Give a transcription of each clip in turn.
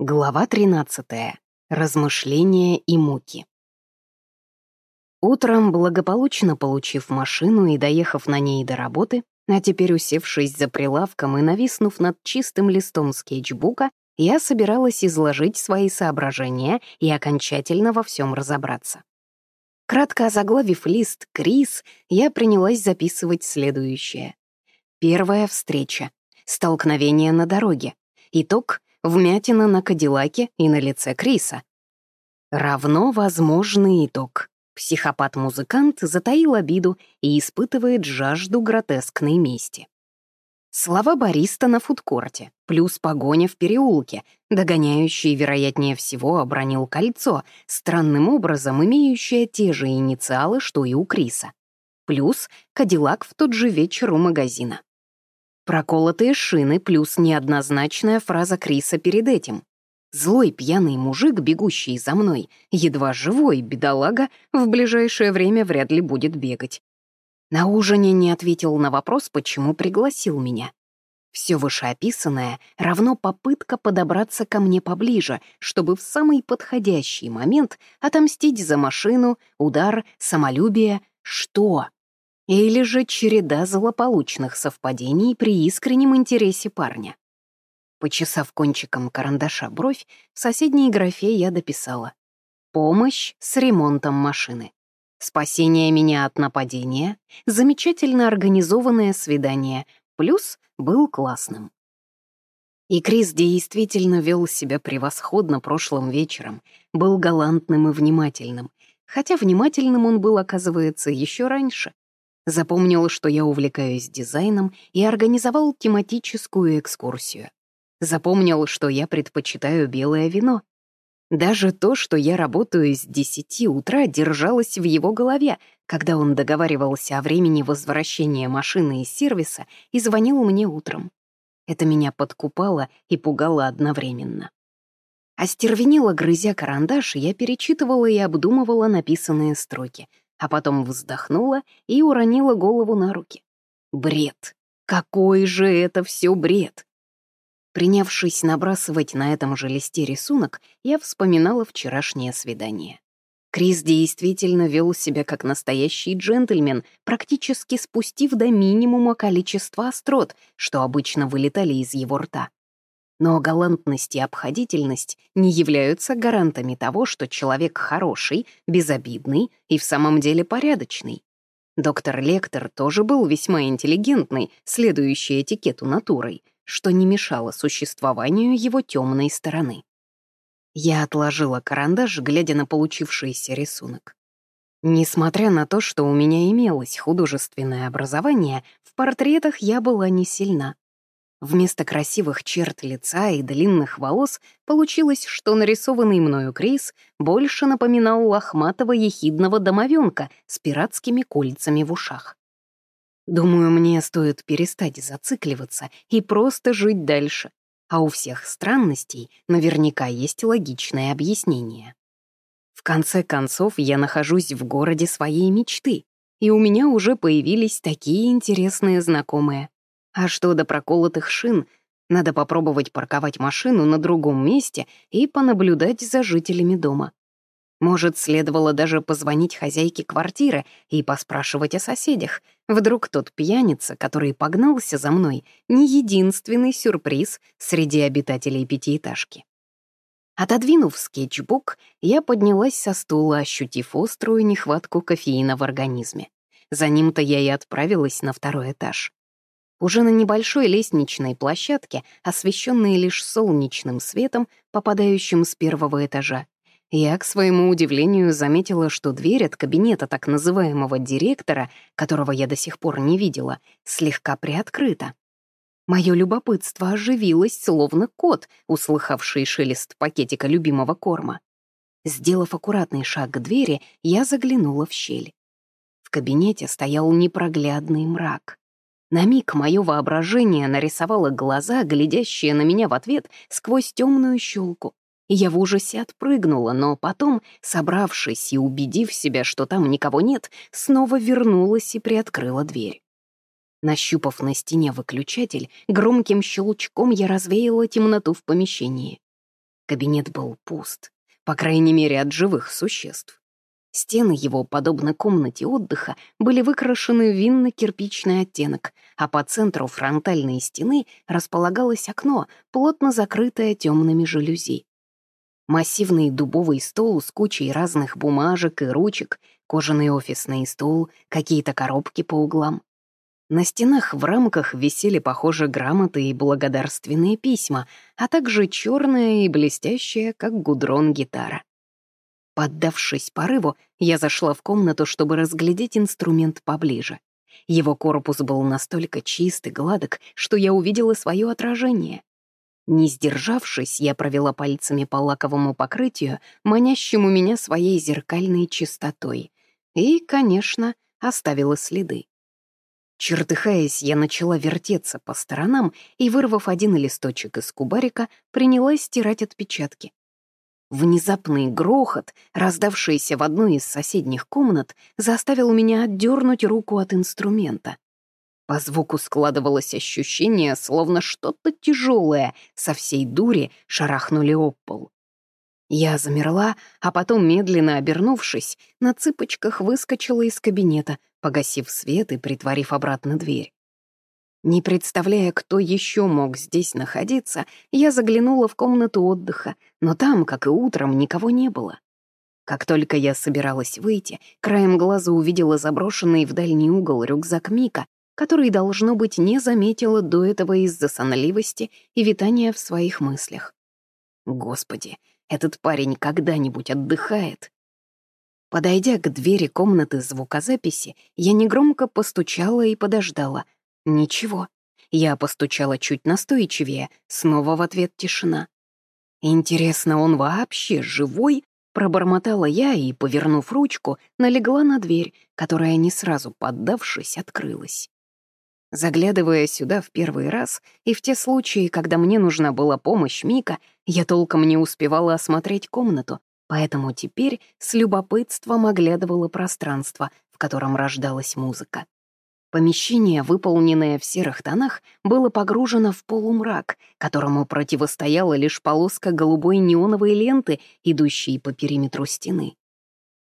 Глава 13. Размышления и муки. Утром, благополучно получив машину и доехав на ней до работы, а теперь усевшись за прилавком и нависнув над чистым листом скетчбука, я собиралась изложить свои соображения и окончательно во всем разобраться. Кратко озаглавив лист «Крис», я принялась записывать следующее. Первая встреча. Столкновение на дороге. Итог вмятина на Кадиллаке и на лице Криса. Равно возможный итог. Психопат-музыкант затаил обиду и испытывает жажду гротескной мести. Слова бариста на фудкорте, плюс погоня в переулке, догоняющий, вероятнее всего, обронил кольцо, странным образом имеющее те же инициалы, что и у Криса. Плюс Кадиллак в тот же вечер у магазина. Проколотые шины плюс неоднозначная фраза Криса перед этим. Злой пьяный мужик, бегущий за мной, едва живой, бедолага, в ближайшее время вряд ли будет бегать. На ужине не ответил на вопрос, почему пригласил меня. Все вышеописанное равно попытка подобраться ко мне поближе, чтобы в самый подходящий момент отомстить за машину, удар, самолюбие, что? Или же череда злополучных совпадений при искреннем интересе парня. Почесав кончиком карандаша бровь, в соседней графе я дописала «Помощь с ремонтом машины». Спасение меня от нападения, замечательно организованное свидание, плюс был классным. И Крис действительно вел себя превосходно прошлым вечером, был галантным и внимательным, хотя внимательным он был, оказывается, еще раньше, Запомнил, что я увлекаюсь дизайном и организовал тематическую экскурсию. Запомнил, что я предпочитаю белое вино. Даже то, что я работаю с 10 утра, держалось в его голове, когда он договаривался о времени возвращения машины из сервиса и звонил мне утром. Это меня подкупало и пугало одновременно. Остервенело грызя карандаш, я перечитывала и обдумывала написанные строки — а потом вздохнула и уронила голову на руки. Бред! Какой же это все бред! Принявшись набрасывать на этом же листе рисунок, я вспоминала вчерашнее свидание. Крис действительно вел себя как настоящий джентльмен, практически спустив до минимума количество острот, что обычно вылетали из его рта. Но галантность и обходительность не являются гарантами того, что человек хороший, безобидный и в самом деле порядочный. Доктор Лектор тоже был весьма интеллигентный, следующий этикету натурой, что не мешало существованию его темной стороны. Я отложила карандаш, глядя на получившийся рисунок. Несмотря на то, что у меня имелось художественное образование, в портретах я была не сильна. Вместо красивых черт лица и длинных волос получилось, что нарисованный мною Крис больше напоминал лохматого ехидного домовенка с пиратскими кольцами в ушах. Думаю, мне стоит перестать зацикливаться и просто жить дальше. А у всех странностей наверняка есть логичное объяснение. В конце концов, я нахожусь в городе своей мечты, и у меня уже появились такие интересные знакомые. А что до проколотых шин, надо попробовать парковать машину на другом месте и понаблюдать за жителями дома. Может, следовало даже позвонить хозяйке квартиры и поспрашивать о соседях. Вдруг тот пьяница, который погнался за мной, не единственный сюрприз среди обитателей пятиэтажки. Отодвинув скетчбук, я поднялась со стула, ощутив острую нехватку кофеина в организме. За ним-то я и отправилась на второй этаж. Уже на небольшой лестничной площадке, освещенной лишь солнечным светом, попадающим с первого этажа, я, к своему удивлению, заметила, что дверь от кабинета так называемого директора, которого я до сих пор не видела, слегка приоткрыта. Мое любопытство оживилось, словно кот, услыхавший шелест пакетика любимого корма. Сделав аккуратный шаг к двери, я заглянула в щель. В кабинете стоял непроглядный мрак. На миг мое воображение нарисовало глаза, глядящие на меня в ответ сквозь темную щелку. Я в ужасе отпрыгнула, но потом, собравшись и убедив себя, что там никого нет, снова вернулась и приоткрыла дверь. Нащупав на стене выключатель, громким щелчком я развеяла темноту в помещении. Кабинет был пуст, по крайней мере, от живых существ. Стены его, подобно комнате отдыха, были выкрашены в винно-кирпичный оттенок, а по центру фронтальной стены располагалось окно, плотно закрытое темными жалюзи. Массивный дубовый стол с кучей разных бумажек и ручек, кожаный офисный стол, какие-то коробки по углам. На стенах в рамках висели, похоже, грамоты и благодарственные письма, а также черная и блестящая, как гудрон, гитара. Поддавшись порыву, я зашла в комнату, чтобы разглядеть инструмент поближе. Его корпус был настолько чист и гладок, что я увидела свое отражение. Не сдержавшись, я провела пальцами по лаковому покрытию, манящему меня своей зеркальной чистотой. И, конечно, оставила следы. Чертыхаясь, я начала вертеться по сторонам и, вырвав один листочек из кубарика, принялась стирать отпечатки. Внезапный грохот, раздавшийся в одной из соседних комнат, заставил меня отдернуть руку от инструмента. По звуку складывалось ощущение, словно что-то тяжелое со всей дури шарахнули об пол. Я замерла, а потом, медленно обернувшись, на цыпочках выскочила из кабинета, погасив свет и притворив обратно дверь. Не представляя, кто еще мог здесь находиться, я заглянула в комнату отдыха, но там, как и утром, никого не было. Как только я собиралась выйти, краем глаза увидела заброшенный в дальний угол рюкзак Мика который, должно быть, не заметила до этого из-за сонливости и витания в своих мыслях. Господи, этот парень когда-нибудь отдыхает? Подойдя к двери комнаты звукозаписи, я негромко постучала и подождала. Ничего. Я постучала чуть настойчивее, снова в ответ тишина. Интересно, он вообще живой? Пробормотала я и, повернув ручку, налегла на дверь, которая, не сразу поддавшись, открылась. Заглядывая сюда в первый раз, и в те случаи, когда мне нужна была помощь Мика, я толком не успевала осмотреть комнату, поэтому теперь с любопытством оглядывала пространство, в котором рождалась музыка. Помещение, выполненное в серых тонах, было погружено в полумрак, которому противостояла лишь полоска голубой неоновой ленты, идущей по периметру стены.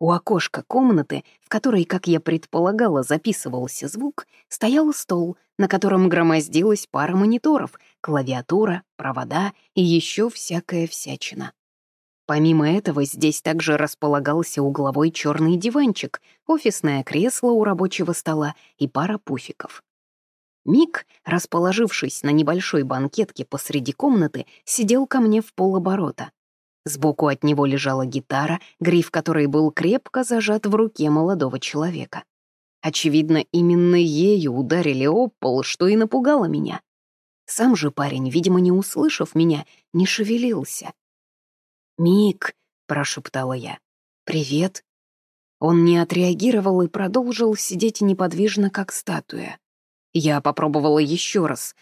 У окошка комнаты, в которой, как я предполагала, записывался звук, стоял стол, на котором громоздилась пара мониторов, клавиатура, провода и еще всякая всячина. Помимо этого, здесь также располагался угловой черный диванчик, офисное кресло у рабочего стола и пара пуфиков. Мик, расположившись на небольшой банкетке посреди комнаты, сидел ко мне в полоборота. Сбоку от него лежала гитара, гриф которой был крепко зажат в руке молодого человека. Очевидно, именно ею ударили об пол, что и напугало меня. Сам же парень, видимо, не услышав меня, не шевелился. «Мик», — прошептала я, — «привет». Он не отреагировал и продолжил сидеть неподвижно, как статуя. Я попробовала еще раз.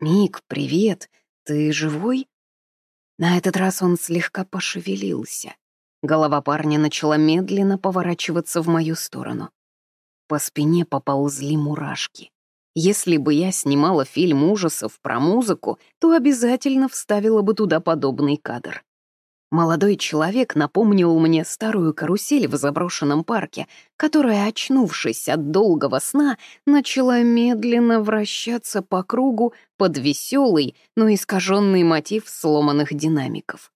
«Мик, привет, ты живой?» На этот раз он слегка пошевелился. Голова парня начала медленно поворачиваться в мою сторону. По спине поползли мурашки. Если бы я снимала фильм ужасов про музыку, то обязательно вставила бы туда подобный кадр. Молодой человек напомнил мне старую карусель в заброшенном парке, которая, очнувшись от долгого сна, начала медленно вращаться по кругу под веселый, но искаженный мотив сломанных динамиков.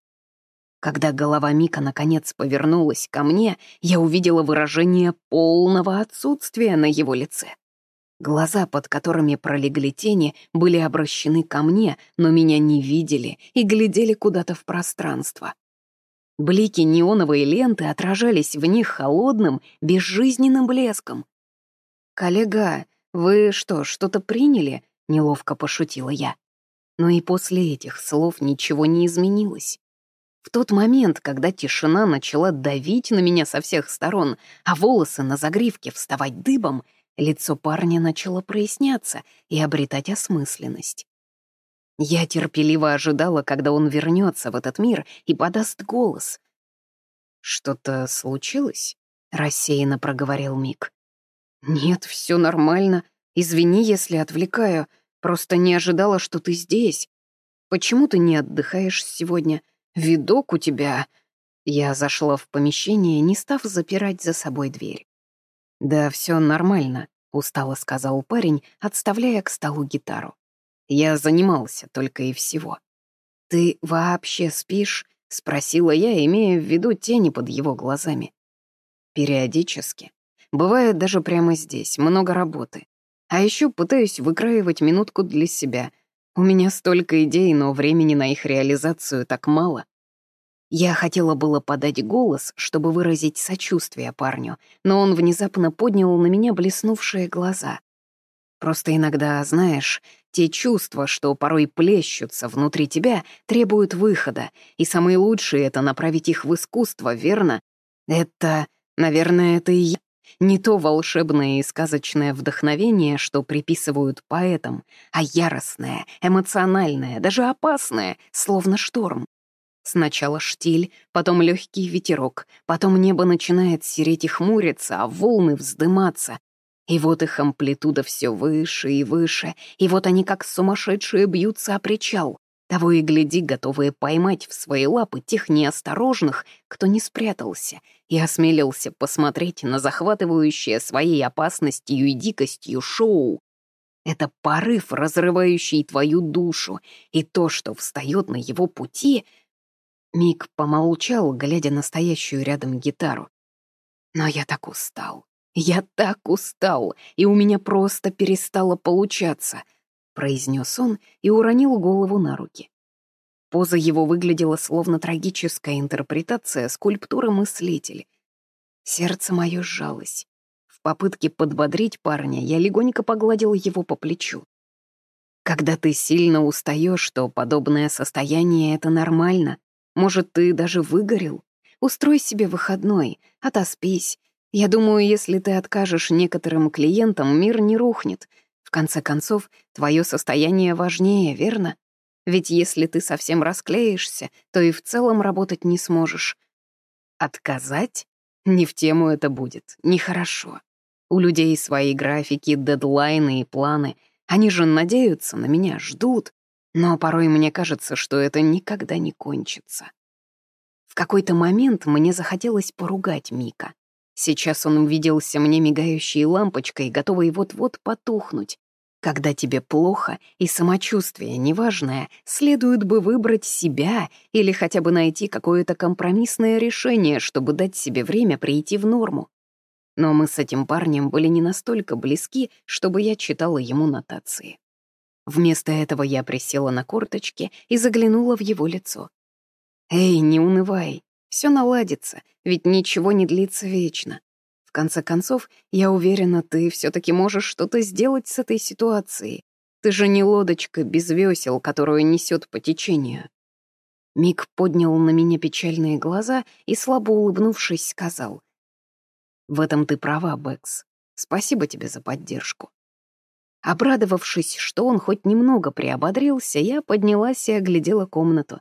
Когда голова Мика наконец повернулась ко мне, я увидела выражение полного отсутствия на его лице. Глаза, под которыми пролегли тени, были обращены ко мне, но меня не видели и глядели куда-то в пространство. Блики неоновой ленты отражались в них холодным, безжизненным блеском. «Коллега, вы что, что-то приняли?» — неловко пошутила я. Но и после этих слов ничего не изменилось. В тот момент, когда тишина начала давить на меня со всех сторон, а волосы на загривке вставать дыбом, лицо парня начало проясняться и обретать осмысленность. Я терпеливо ожидала, когда он вернется в этот мир и подаст голос. «Что-то случилось?» — рассеянно проговорил Мик. «Нет, все нормально. Извини, если отвлекаю. Просто не ожидала, что ты здесь. Почему ты не отдыхаешь сегодня? видок у тебя...» Я зашла в помещение, не став запирать за собой дверь. «Да все нормально», — устало сказал парень, отставляя к столу гитару. «Я занимался только и всего». «Ты вообще спишь?» — спросила я, имея в виду тени под его глазами. «Периодически. Бывает даже прямо здесь, много работы. А еще пытаюсь выкраивать минутку для себя. У меня столько идей, но времени на их реализацию так мало. Я хотела было подать голос, чтобы выразить сочувствие парню, но он внезапно поднял на меня блеснувшие глаза. Просто иногда, знаешь, те чувства, что порой плещутся внутри тебя, требуют выхода, и самое лучшее — это направить их в искусство, верно? Это, наверное, это и я. Не то волшебное и сказочное вдохновение, что приписывают поэтам, а яростное, эмоциональное, даже опасное, словно шторм. Сначала штиль, потом легкий ветерок, потом небо начинает сереть и хмуриться, а волны вздыматься. И вот их амплитуда все выше и выше, и вот они как сумасшедшие бьются о причал. Того и гляди, готовые поймать в свои лапы тех неосторожных, кто не спрятался и осмелился посмотреть на захватывающее своей опасностью и дикостью шоу. Это порыв, разрывающий твою душу, и то, что встает на его пути — Мик помолчал, глядя на стоящую рядом гитару. Но я так устал. Я так устал, и у меня просто перестало получаться, произнес он и уронил голову на руки. Поза его выглядела словно трагическая интерпретация скульптуры мыслитель. Сердце мое сжалось. В попытке подбодрить парня я легонько погладил его по плечу. Когда ты сильно устаешь, то подобное состояние — это нормально, может, ты даже выгорел? Устрой себе выходной, отоспись. Я думаю, если ты откажешь некоторым клиентам, мир не рухнет. В конце концов, твое состояние важнее, верно? Ведь если ты совсем расклеишься, то и в целом работать не сможешь. Отказать? Не в тему это будет, нехорошо. У людей свои графики, дедлайны и планы. Они же надеются на меня, ждут. Но порой мне кажется, что это никогда не кончится. В какой-то момент мне захотелось поругать Мика. Сейчас он увиделся мне мигающей лампочкой, готовой вот-вот потухнуть. Когда тебе плохо и самочувствие неважное, следует бы выбрать себя или хотя бы найти какое-то компромиссное решение, чтобы дать себе время прийти в норму. Но мы с этим парнем были не настолько близки, чтобы я читала ему нотации. Вместо этого я присела на корточки и заглянула в его лицо. «Эй, не унывай, все наладится, ведь ничего не длится вечно. В конце концов, я уверена, ты все таки можешь что-то сделать с этой ситуацией. Ты же не лодочка без весел, которую несет по течению». Мик поднял на меня печальные глаза и, слабо улыбнувшись, сказал. «В этом ты права, Бэкс. Спасибо тебе за поддержку. Обрадовавшись, что он хоть немного приободрился, я поднялась и оглядела комнату.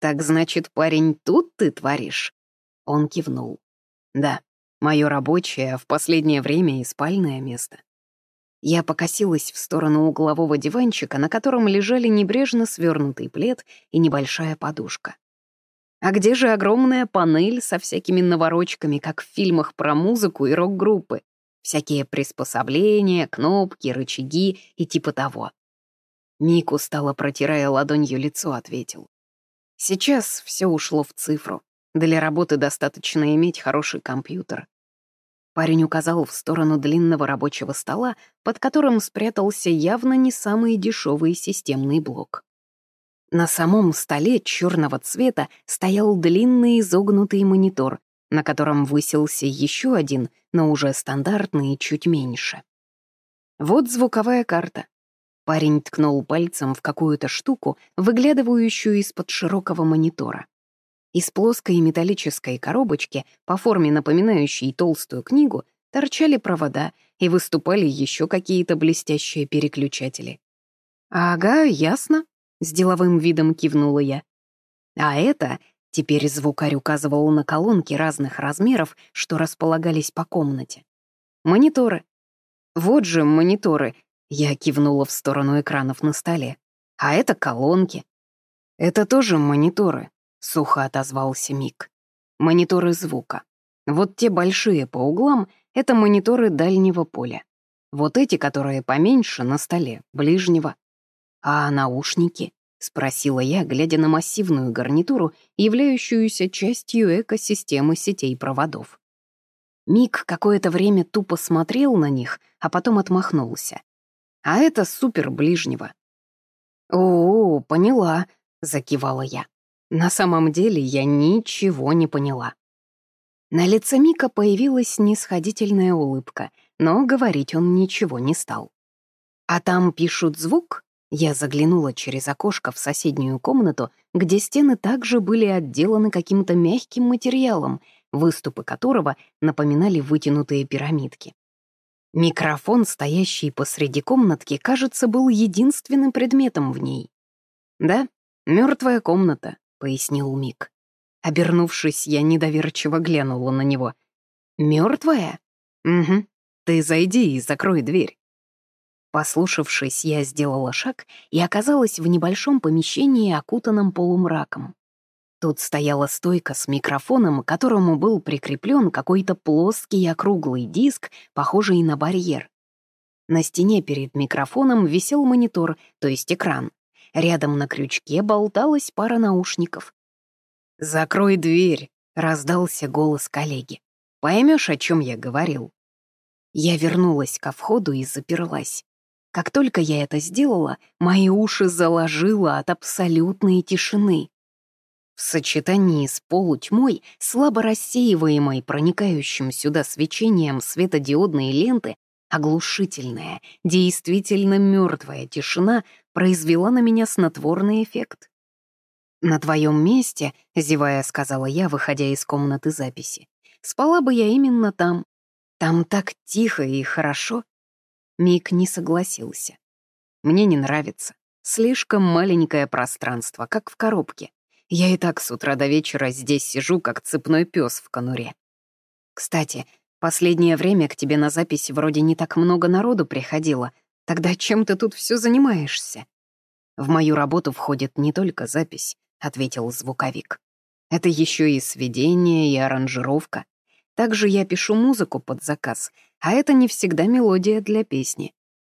«Так значит, парень, тут ты творишь?» Он кивнул. «Да, мое рабочее, в последнее время и спальное место». Я покосилась в сторону углового диванчика, на котором лежали небрежно свернутый плед и небольшая подушка. А где же огромная панель со всякими наворочками, как в фильмах про музыку и рок-группы? Всякие приспособления, кнопки, рычаги и типа того. Мик устало протирая ладонью лицо, ответил. Сейчас все ушло в цифру. Для работы достаточно иметь хороший компьютер. Парень указал в сторону длинного рабочего стола, под которым спрятался явно не самый дешевый системный блок. На самом столе черного цвета стоял длинный изогнутый монитор, на котором высился еще один, но уже стандартный и чуть меньше. Вот звуковая карта. Парень ткнул пальцем в какую-то штуку, выглядывающую из-под широкого монитора. Из плоской металлической коробочки, по форме напоминающей толстую книгу, торчали провода и выступали еще какие-то блестящие переключатели. «Ага, ясно», — с деловым видом кивнула я. «А это Теперь звукарь указывал на колонки разных размеров, что располагались по комнате. Мониторы. Вот же мониторы. Я кивнула в сторону экранов на столе. А это колонки. Это тоже мониторы. сухо отозвался Мик. «Мониторы звука. Вот те большие по углам — это мониторы дальнего поля. Вот эти, которые поменьше, на столе, ближнего. А наушники?» — спросила я, глядя на массивную гарнитуру, являющуюся частью экосистемы сетей проводов. Мик какое-то время тупо смотрел на них, а потом отмахнулся. «А это супер ближнего». «О, поняла», — закивала я. На самом деле я ничего не поняла. На лице Мика появилась нисходительная улыбка, но говорить он ничего не стал. «А там пишут звук?» Я заглянула через окошко в соседнюю комнату, где стены также были отделаны каким-то мягким материалом, выступы которого напоминали вытянутые пирамидки. Микрофон, стоящий посреди комнатки, кажется, был единственным предметом в ней. Да, мертвая комната, пояснил Мик. Обернувшись, я недоверчиво глянула на него. «Мёртвая?» «Угу. Ты зайди и закрой дверь». Послушавшись, я сделала шаг и оказалась в небольшом помещении, окутанном полумраком. Тут стояла стойка с микрофоном, к которому был прикреплен какой-то плоский округлый диск, похожий на барьер. На стене перед микрофоном висел монитор, то есть экран. Рядом на крючке болталась пара наушников. «Закрой дверь», — раздался голос коллеги. «Поймешь, о чем я говорил?» Я вернулась ко входу и заперлась. Как только я это сделала, мои уши заложило от абсолютной тишины. В сочетании с полутьмой, слабо рассеиваемой проникающим сюда свечением светодиодной ленты, оглушительная, действительно мертвая тишина произвела на меня снотворный эффект. «На твоем месте», — зевая сказала я, выходя из комнаты записи, «спала бы я именно там. Там так тихо и хорошо». Мик не согласился. «Мне не нравится. Слишком маленькое пространство, как в коробке. Я и так с утра до вечера здесь сижу, как цепной пес в конуре. Кстати, последнее время к тебе на запись вроде не так много народу приходило. Тогда чем ты тут все занимаешься? В мою работу входит не только запись, ответил звуковик. Это еще и сведение, и аранжировка. Также я пишу музыку под заказ, а это не всегда мелодия для песни.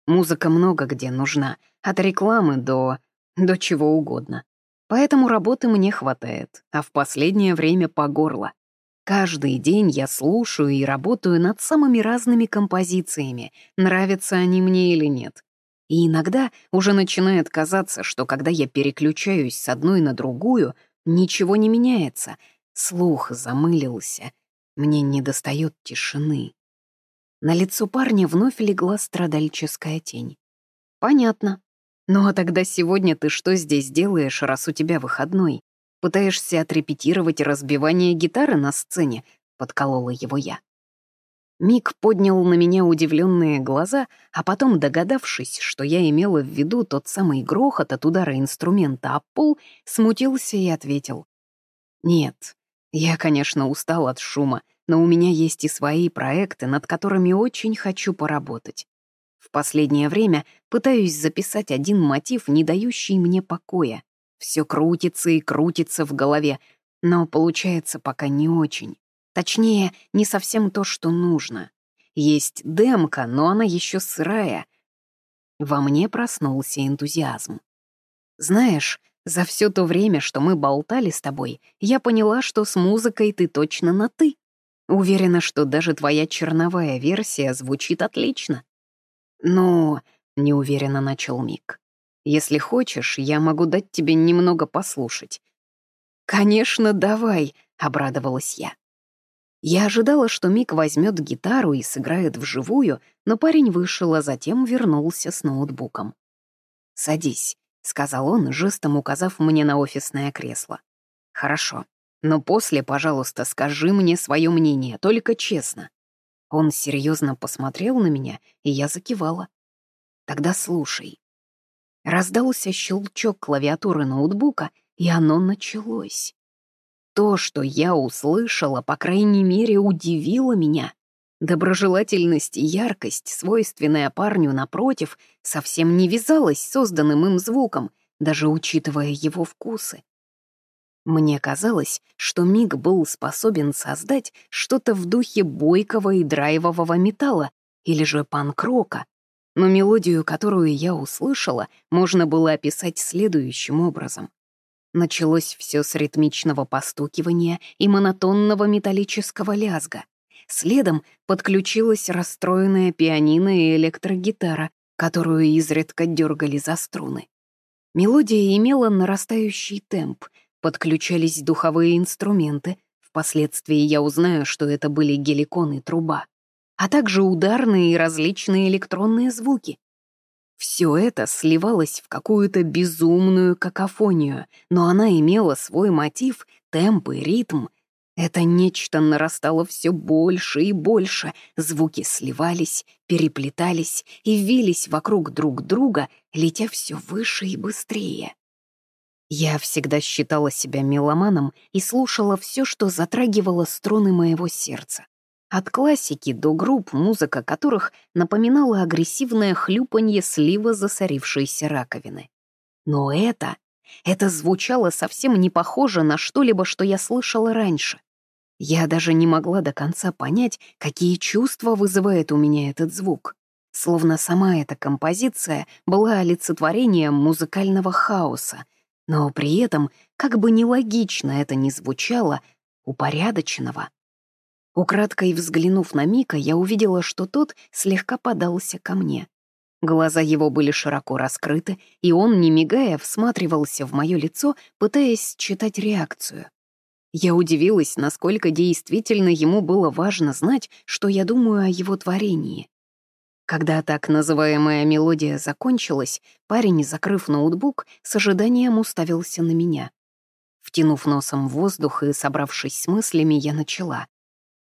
Музыка много где нужна, от рекламы до... до чего угодно. Поэтому работы мне хватает, а в последнее время по горло. Каждый день я слушаю и работаю над самыми разными композициями, нравятся они мне или нет. И иногда уже начинает казаться, что когда я переключаюсь с одной на другую, ничего не меняется, слух замылился, мне недостает тишины. На лицо парня вновь легла страдальческая тень. «Понятно. Ну а тогда сегодня ты что здесь делаешь, раз у тебя выходной? Пытаешься отрепетировать разбивание гитары на сцене?» — подколола его я. Мик поднял на меня удивленные глаза, а потом, догадавшись, что я имела в виду тот самый грохот от удара инструмента об пол, смутился и ответил. «Нет, я, конечно, устал от шума, но у меня есть и свои проекты, над которыми очень хочу поработать. Последнее время пытаюсь записать один мотив, не дающий мне покоя. Все крутится и крутится в голове, но получается пока не очень. Точнее, не совсем то, что нужно. Есть демка, но она еще сырая. Во мне проснулся энтузиазм. Знаешь, за все то время, что мы болтали с тобой, я поняла, что с музыкой ты точно на «ты». Уверена, что даже твоя черновая версия звучит отлично. «Ну...» — неуверенно начал Мик. Если хочешь, я могу дать тебе немного послушать». «Конечно, давай», — обрадовалась я. Я ожидала, что Мик возьмет гитару и сыграет вживую, но парень вышел, а затем вернулся с ноутбуком. «Садись», — сказал он, жестом указав мне на офисное кресло. «Хорошо, но после, пожалуйста, скажи мне свое мнение, только честно». Он серьезно посмотрел на меня, и я закивала. «Тогда слушай. Раздался щелчок клавиатуры ноутбука, и оно началось. То, что я услышала, по крайней мере, удивило меня. Доброжелательность и яркость, свойственная парню напротив, совсем не вязалась с созданным им звуком, даже учитывая его вкусы. Мне казалось, что Миг был способен создать что-то в духе бойкого и драйвового металла или же панк-рока, но мелодию, которую я услышала, можно было описать следующим образом. Началось все с ритмичного постукивания и монотонного металлического лязга. Следом подключилась расстроенная пианино и электрогитара, которую изредка дергали за струны. Мелодия имела нарастающий темп, подключались духовые инструменты, впоследствии я узнаю, что это были геликон и труба, а также ударные и различные электронные звуки. Все это сливалось в какую-то безумную какофонию, но она имела свой мотив, темп и ритм. Это нечто нарастало все больше и больше, звуки сливались, переплетались и вились вокруг друг друга, летя все выше и быстрее. Я всегда считала себя меломаном и слушала все, что затрагивало струны моего сердца. От классики до групп, музыка которых напоминала агрессивное хлюпанье слива засорившейся раковины. Но это... Это звучало совсем не похоже на что-либо, что я слышала раньше. Я даже не могла до конца понять, какие чувства вызывает у меня этот звук. Словно сама эта композиция была олицетворением музыкального хаоса, но при этом, как бы нелогично это ни звучало, упорядоченного, Украдкой взглянув на Мика, я увидела, что тот слегка подался ко мне. Глаза его были широко раскрыты, и он, не мигая, всматривался в мое лицо, пытаясь читать реакцию. Я удивилась, насколько действительно ему было важно знать, что я думаю о его творении. Когда так называемая мелодия закончилась, парень, закрыв ноутбук, с ожиданием уставился на меня. Втянув носом воздух и собравшись с мыслями, я начала.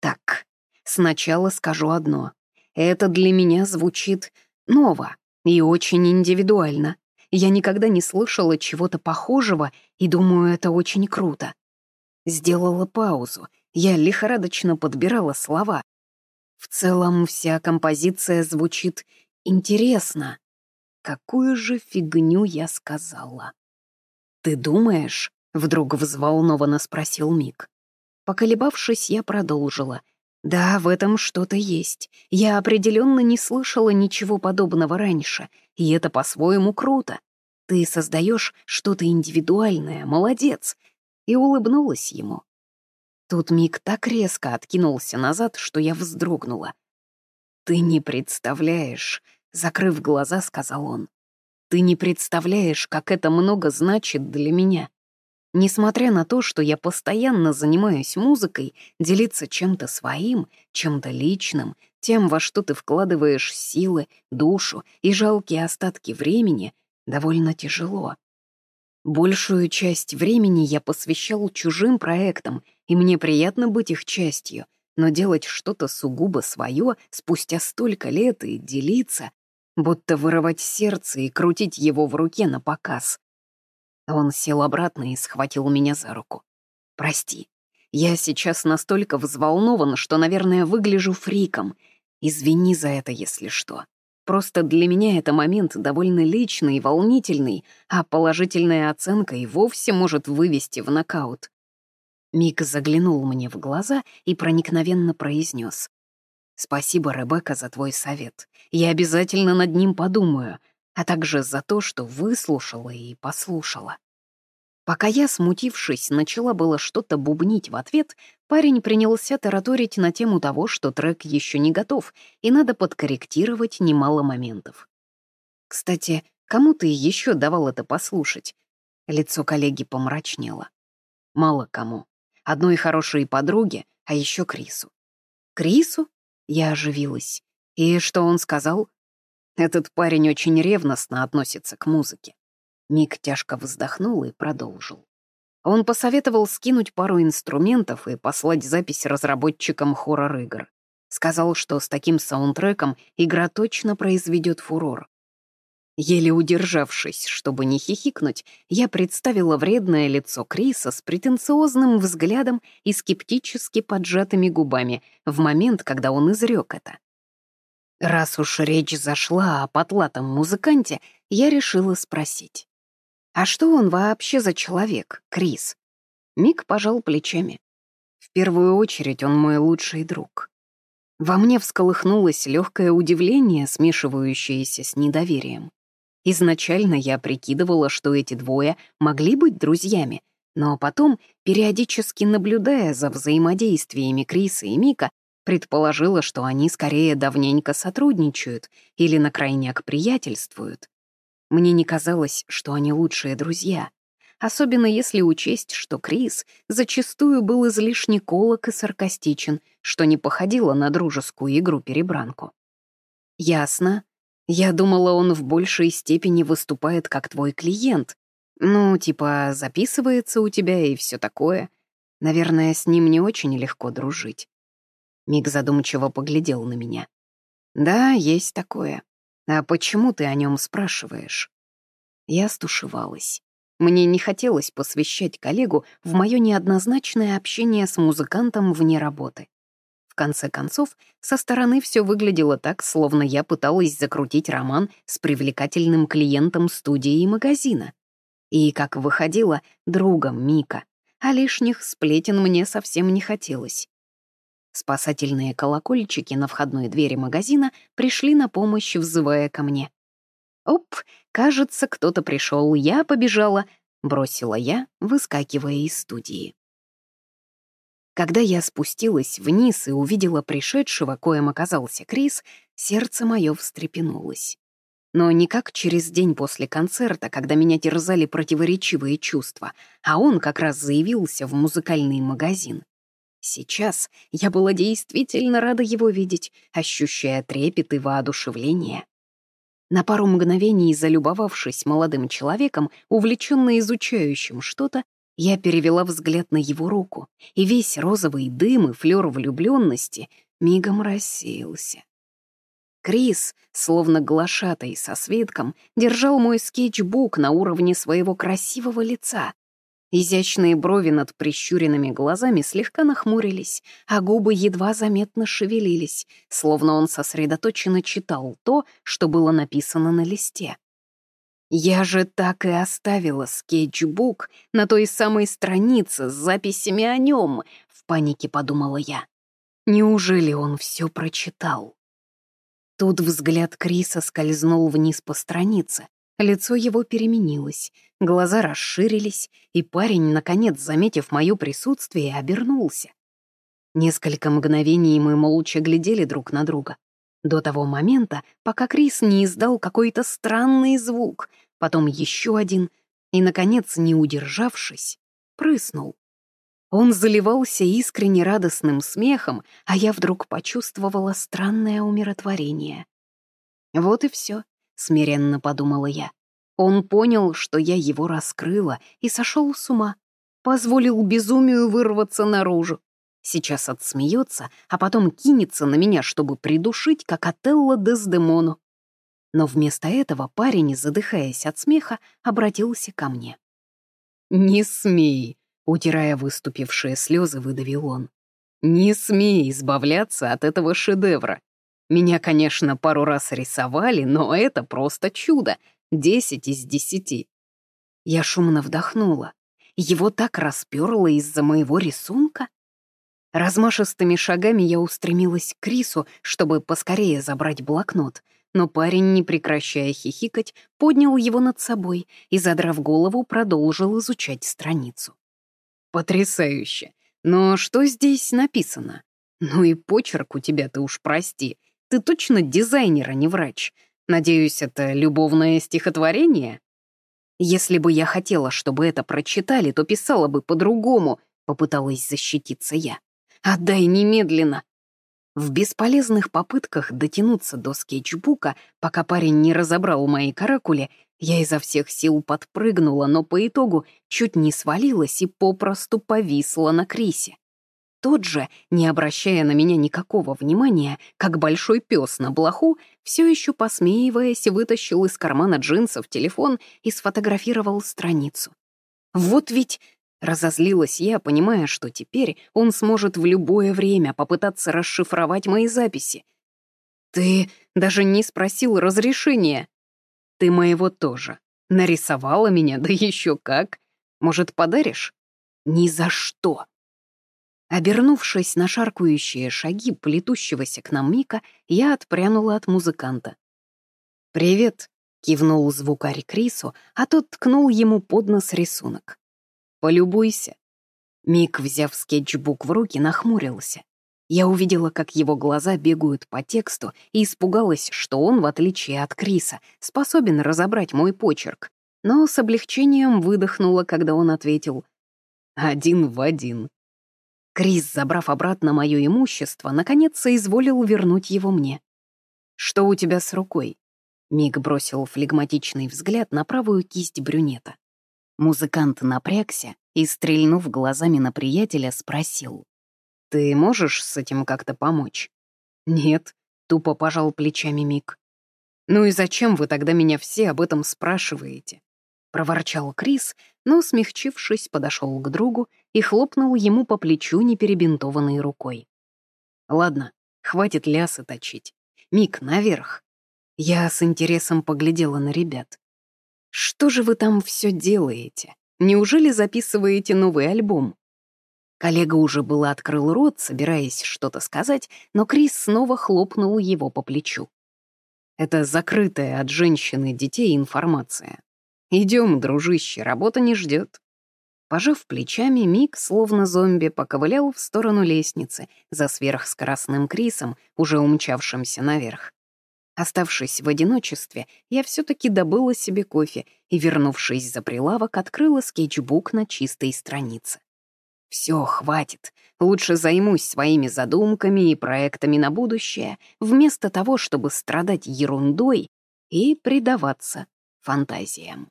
Так, сначала скажу одно. Это для меня звучит ново и очень индивидуально. Я никогда не слышала чего-то похожего и думаю, это очень круто. Сделала паузу. Я лихорадочно подбирала слова. В целом вся композиция звучит интересно. Какую же фигню я сказала? «Ты думаешь?» — вдруг взволнованно спросил Мик. Поколебавшись, я продолжила. «Да, в этом что-то есть. Я определенно не слышала ничего подобного раньше, и это по-своему круто. Ты создаешь что-то индивидуальное, молодец!» И улыбнулась ему. Тут Мик так резко откинулся назад, что я вздрогнула. «Ты не представляешь», — закрыв глаза, сказал он. «Ты не представляешь, как это много значит для меня. Несмотря на то, что я постоянно занимаюсь музыкой, делиться чем-то своим, чем-то личным, тем, во что ты вкладываешь силы, душу и жалкие остатки времени, довольно тяжело. Большую часть времени я посвящал чужим проектам, и мне приятно быть их частью, но делать что-то сугубо свое спустя столько лет и делиться, будто вырывать сердце и крутить его в руке на показ. Он сел обратно и схватил меня за руку. «Прости, я сейчас настолько взволнован, что, наверное, выгляжу фриком. Извини за это, если что. Просто для меня это момент довольно личный и волнительный, а положительная оценка и вовсе может вывести в нокаут». Мик заглянул мне в глаза и проникновенно произнес. «Спасибо, Ребекка, за твой совет. Я обязательно над ним подумаю а также за то, что выслушала и послушала. Пока я, смутившись, начала было что-то бубнить в ответ, парень принялся тараторить на тему того, что трек еще не готов, и надо подкорректировать немало моментов. «Кстати, кому ты еще давал это послушать?» Лицо коллеги помрачнело. «Мало кому. Одной хорошей подруге, а еще Крису». «Крису?» Я оживилась. «И что он сказал?» Этот парень очень ревностно относится к музыке. Мик тяжко вздохнул и продолжил. Он посоветовал скинуть пару инструментов и послать запись разработчикам хоррор-игр. Сказал, что с таким саундтреком игра точно произведет фурор. Еле удержавшись, чтобы не хихикнуть, я представила вредное лицо Криса с претенциозным взглядом и скептически поджатыми губами в момент, когда он изрек это. Раз уж речь зашла о потлатом музыканте, я решила спросить. А что он вообще за человек, Крис? Мик пожал плечами. В первую очередь он мой лучший друг. Во мне всколыхнулось легкое удивление, смешивающееся с недоверием. Изначально я прикидывала, что эти двое могли быть друзьями, но потом, периодически наблюдая за взаимодействиями Криса и Мика, предположила, что они скорее давненько сотрудничают или на крайняк приятельствуют. Мне не казалось, что они лучшие друзья, особенно если учесть, что Крис зачастую был излишне колок и саркастичен, что не походило на дружескую игру-перебранку. «Ясно. Я думала, он в большей степени выступает как твой клиент. Ну, типа, записывается у тебя и все такое. Наверное, с ним не очень легко дружить». Мик задумчиво поглядел на меня. «Да, есть такое. А почему ты о нем спрашиваешь?» Я стушевалась. Мне не хотелось посвящать коллегу в мое неоднозначное общение с музыкантом вне работы. Конце концов, со стороны все выглядело так, словно я пыталась закрутить роман с привлекательным клиентом студии и магазина. И, как выходило, другом Мика. А лишних сплетен мне совсем не хотелось. Спасательные колокольчики на входной двери магазина пришли на помощь, взывая ко мне. «Оп, кажется, кто-то пришел, я побежала», — бросила я, выскакивая из студии. Когда я спустилась вниз и увидела пришедшего, коем оказался Крис, сердце мое встрепенулось. Но не как через день после концерта, когда меня терзали противоречивые чувства, а он как раз заявился в музыкальный магазин. Сейчас я была действительно рада его видеть, ощущая трепет и воодушевление. На пару мгновений, залюбовавшись молодым человеком, увлеченно изучающим что-то, я перевела взгляд на его руку, и весь розовый дым и флёр влюбленности мигом рассеялся. Крис, словно глашатай со свитком, держал мой скетчбук на уровне своего красивого лица, Изящные брови над прищуренными глазами слегка нахмурились, а губы едва заметно шевелились, словно он сосредоточенно читал то, что было написано на листе. Я же так и оставила скетчбук на той самой странице с записями о нем, в панике подумала я. Неужели он все прочитал? Тут взгляд Криса скользнул вниз по странице, Лицо его переменилось, глаза расширились, и парень, наконец, заметив мое присутствие, обернулся. Несколько мгновений мы молча глядели друг на друга. До того момента, пока Крис не издал какой-то странный звук, потом еще один, и, наконец, не удержавшись, прыснул. Он заливался искренне радостным смехом, а я вдруг почувствовала странное умиротворение. Вот и все. Смиренно подумала я. Он понял, что я его раскрыла, и сошел с ума. Позволил безумию вырваться наружу. Сейчас отсмеется, а потом кинется на меня, чтобы придушить, как Отелло Дездемону. Но вместо этого парень, задыхаясь от смеха, обратился ко мне. «Не смей», — утирая выступившие слезы, выдавил он. «Не смей избавляться от этого шедевра. Меня, конечно, пару раз рисовали, но это просто чудо. Десять из десяти. Я шумно вдохнула. Его так расперло из-за моего рисунка. Размашистыми шагами я устремилась к Крису, чтобы поскорее забрать блокнот, но парень, не прекращая хихикать, поднял его над собой и, задрав голову, продолжил изучать страницу. «Потрясающе! Но что здесь написано? Ну и почерк у тебя, ты уж прости. Ты точно дизайнер, а не врач. Надеюсь, это любовное стихотворение? Если бы я хотела, чтобы это прочитали, то писала бы по-другому, попыталась защититься я. Отдай немедленно. В бесполезных попытках дотянуться до скетчбука, пока парень не разобрал мои каракули, я изо всех сил подпрыгнула, но по итогу чуть не свалилась и попросту повисла на Крисе. Тот же, не обращая на меня никакого внимания, как большой пес на блоху, все еще посмеиваясь, вытащил из кармана джинсов телефон и сфотографировал страницу. Вот ведь разозлилась я, понимая, что теперь он сможет в любое время попытаться расшифровать мои записи. Ты даже не спросил разрешения. Ты моего тоже. Нарисовала меня, да еще как. Может, подаришь? Ни за что. Обернувшись на шаркающие шаги плетущегося к нам Мика, я отпрянула от музыканта. «Привет», — кивнул звукарь Крису, а тот ткнул ему под нос рисунок. «Полюбуйся». Мик, взяв скетчбук в руки, нахмурился. Я увидела, как его глаза бегают по тексту, и испугалась, что он, в отличие от Криса, способен разобрать мой почерк. Но с облегчением выдохнула, когда он ответил «Один в один». Крис, забрав обратно мое имущество, наконец соизволил вернуть его мне. «Что у тебя с рукой?» Миг бросил флегматичный взгляд на правую кисть брюнета. Музыкант напрягся и, стрельнув глазами на приятеля, спросил. «Ты можешь с этим как-то помочь?» «Нет», — тупо пожал плечами Мик. «Ну и зачем вы тогда меня все об этом спрашиваете?» — проворчал Крис, но, смягчившись, подошел к другу и хлопнул ему по плечу неперебинтованной рукой. «Ладно, хватит лясы точить. Мик, наверх!» Я с интересом поглядела на ребят. «Что же вы там все делаете? Неужели записываете новый альбом?» Коллега уже было открыл рот, собираясь что-то сказать, но Крис снова хлопнул его по плечу. «Это закрытая от женщины детей информация. Идем, дружище, работа не ждет. Пожав плечами, Мик, словно зомби, поковылял в сторону лестницы за сверхскоростным Крисом, уже умчавшимся наверх. Оставшись в одиночестве, я все-таки добыла себе кофе и, вернувшись за прилавок, открыла скетчбук на чистой странице. Все, хватит. Лучше займусь своими задумками и проектами на будущее, вместо того, чтобы страдать ерундой и предаваться фантазиям.